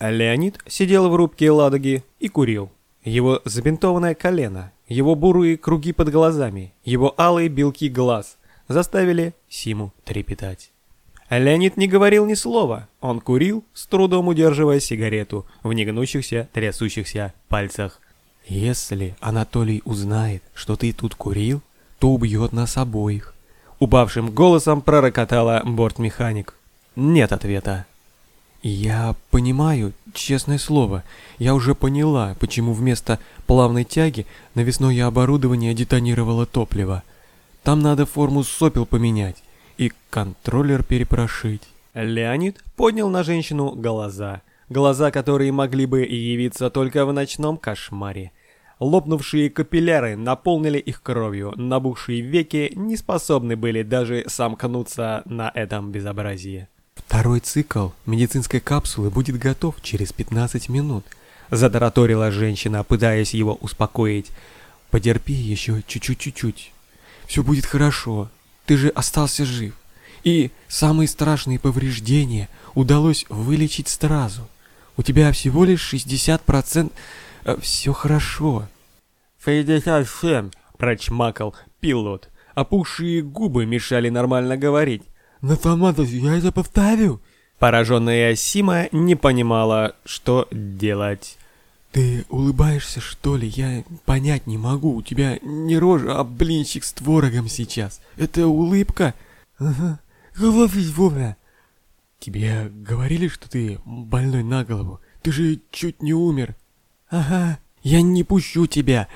Леонид сидел в рубке Ладоги и курил. Его забинтованное колено, его бурые круги под глазами, его алые белки глаз заставили Симу трепетать. Леонид не говорил ни слова, он курил, с трудом удерживая сигарету в негнущихся, трясущихся пальцах. «Если Анатолий узнает, что ты тут курил, то убьет нас обоих», — упавшим голосом пророкотала бортмеханик. Нет ответа. «Я понимаю, честное слово, я уже поняла, почему вместо плавной тяги навесное оборудование детонировало топливо. Там надо форму сопел поменять и контроллер перепрошить». Леонид поднял на женщину глаза. Глаза, которые могли бы явиться только в ночном кошмаре. Лопнувшие капилляры наполнили их кровью, набухшие веки не способны были даже сомкнуться на этом безобразии. Второй цикл медицинской капсулы будет готов через 15 минут. Затараторила женщина, пытаясь его успокоить. Потерпи еще чуть-чуть-чуть. Все будет хорошо. Ты же остался жив. И самые страшные повреждения удалось вылечить сразу. У тебя всего лишь 60%. Э, Все хорошо. 67, прочмакал пилот. Опухшие губы мешали нормально говорить. На томатов я это повторю. Пораженная Сима не понимала, что делать. Ты улыбаешься, что ли? Я понять не могу. У тебя не рожа, а блинчик с творогом сейчас. Это улыбка? Ага. Головись вовремя. Тебе говорили, что ты больной на голову? Ты же чуть не умер. Ага. Я не пущу тебя.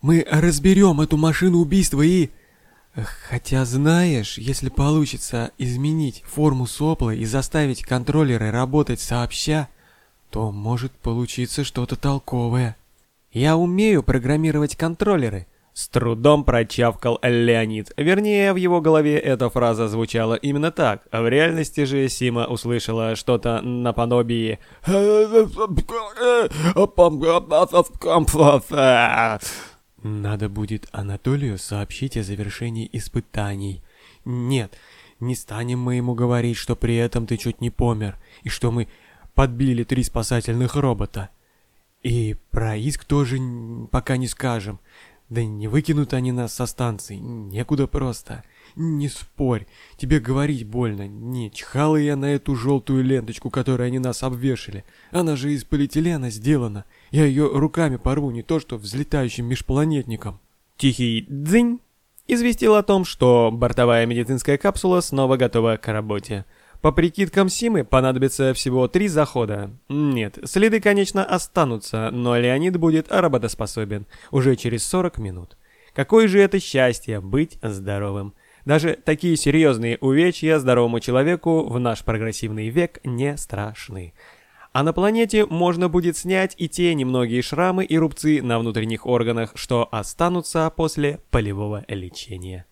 Мы разберем эту машину убийства и... Хотя знаешь, если получится изменить форму сопла и заставить контроллеры работать сообща, то может получиться что-то толковое. Я умею программировать контроллеры. С трудом прочавкал Леонид. Вернее, в его голове эта фраза звучала именно так. А в реальности же Сима услышала что-то наподобие надо будет Анатолию сообщить о завершении испытаний. Нет, не станем мы ему говорить, что при этом ты чуть не помер, и что мы подбили три спасательных робота. И про иск тоже пока не скажем. Да не выкинут они нас со станции, некуда просто. Не спорь, тебе говорить больно. Не, чихала я на эту желтую ленточку, которой они нас обвешали. Она же из полиэтилена сделана. Я ее руками порву, не то что взлетающим межпланетником. Тихий дзынь известил о том, что бортовая медицинская капсула снова готова к работе. По прикидкам Симы понадобится всего три захода. Нет, следы, конечно, останутся, но Леонид будет работоспособен уже через 40 минут. Какое же это счастье быть здоровым. Даже такие серьезные увечья здоровому человеку в наш прогрессивный век не страшны. А на планете можно будет снять и те немногие шрамы и рубцы на внутренних органах, что останутся после полевого лечения.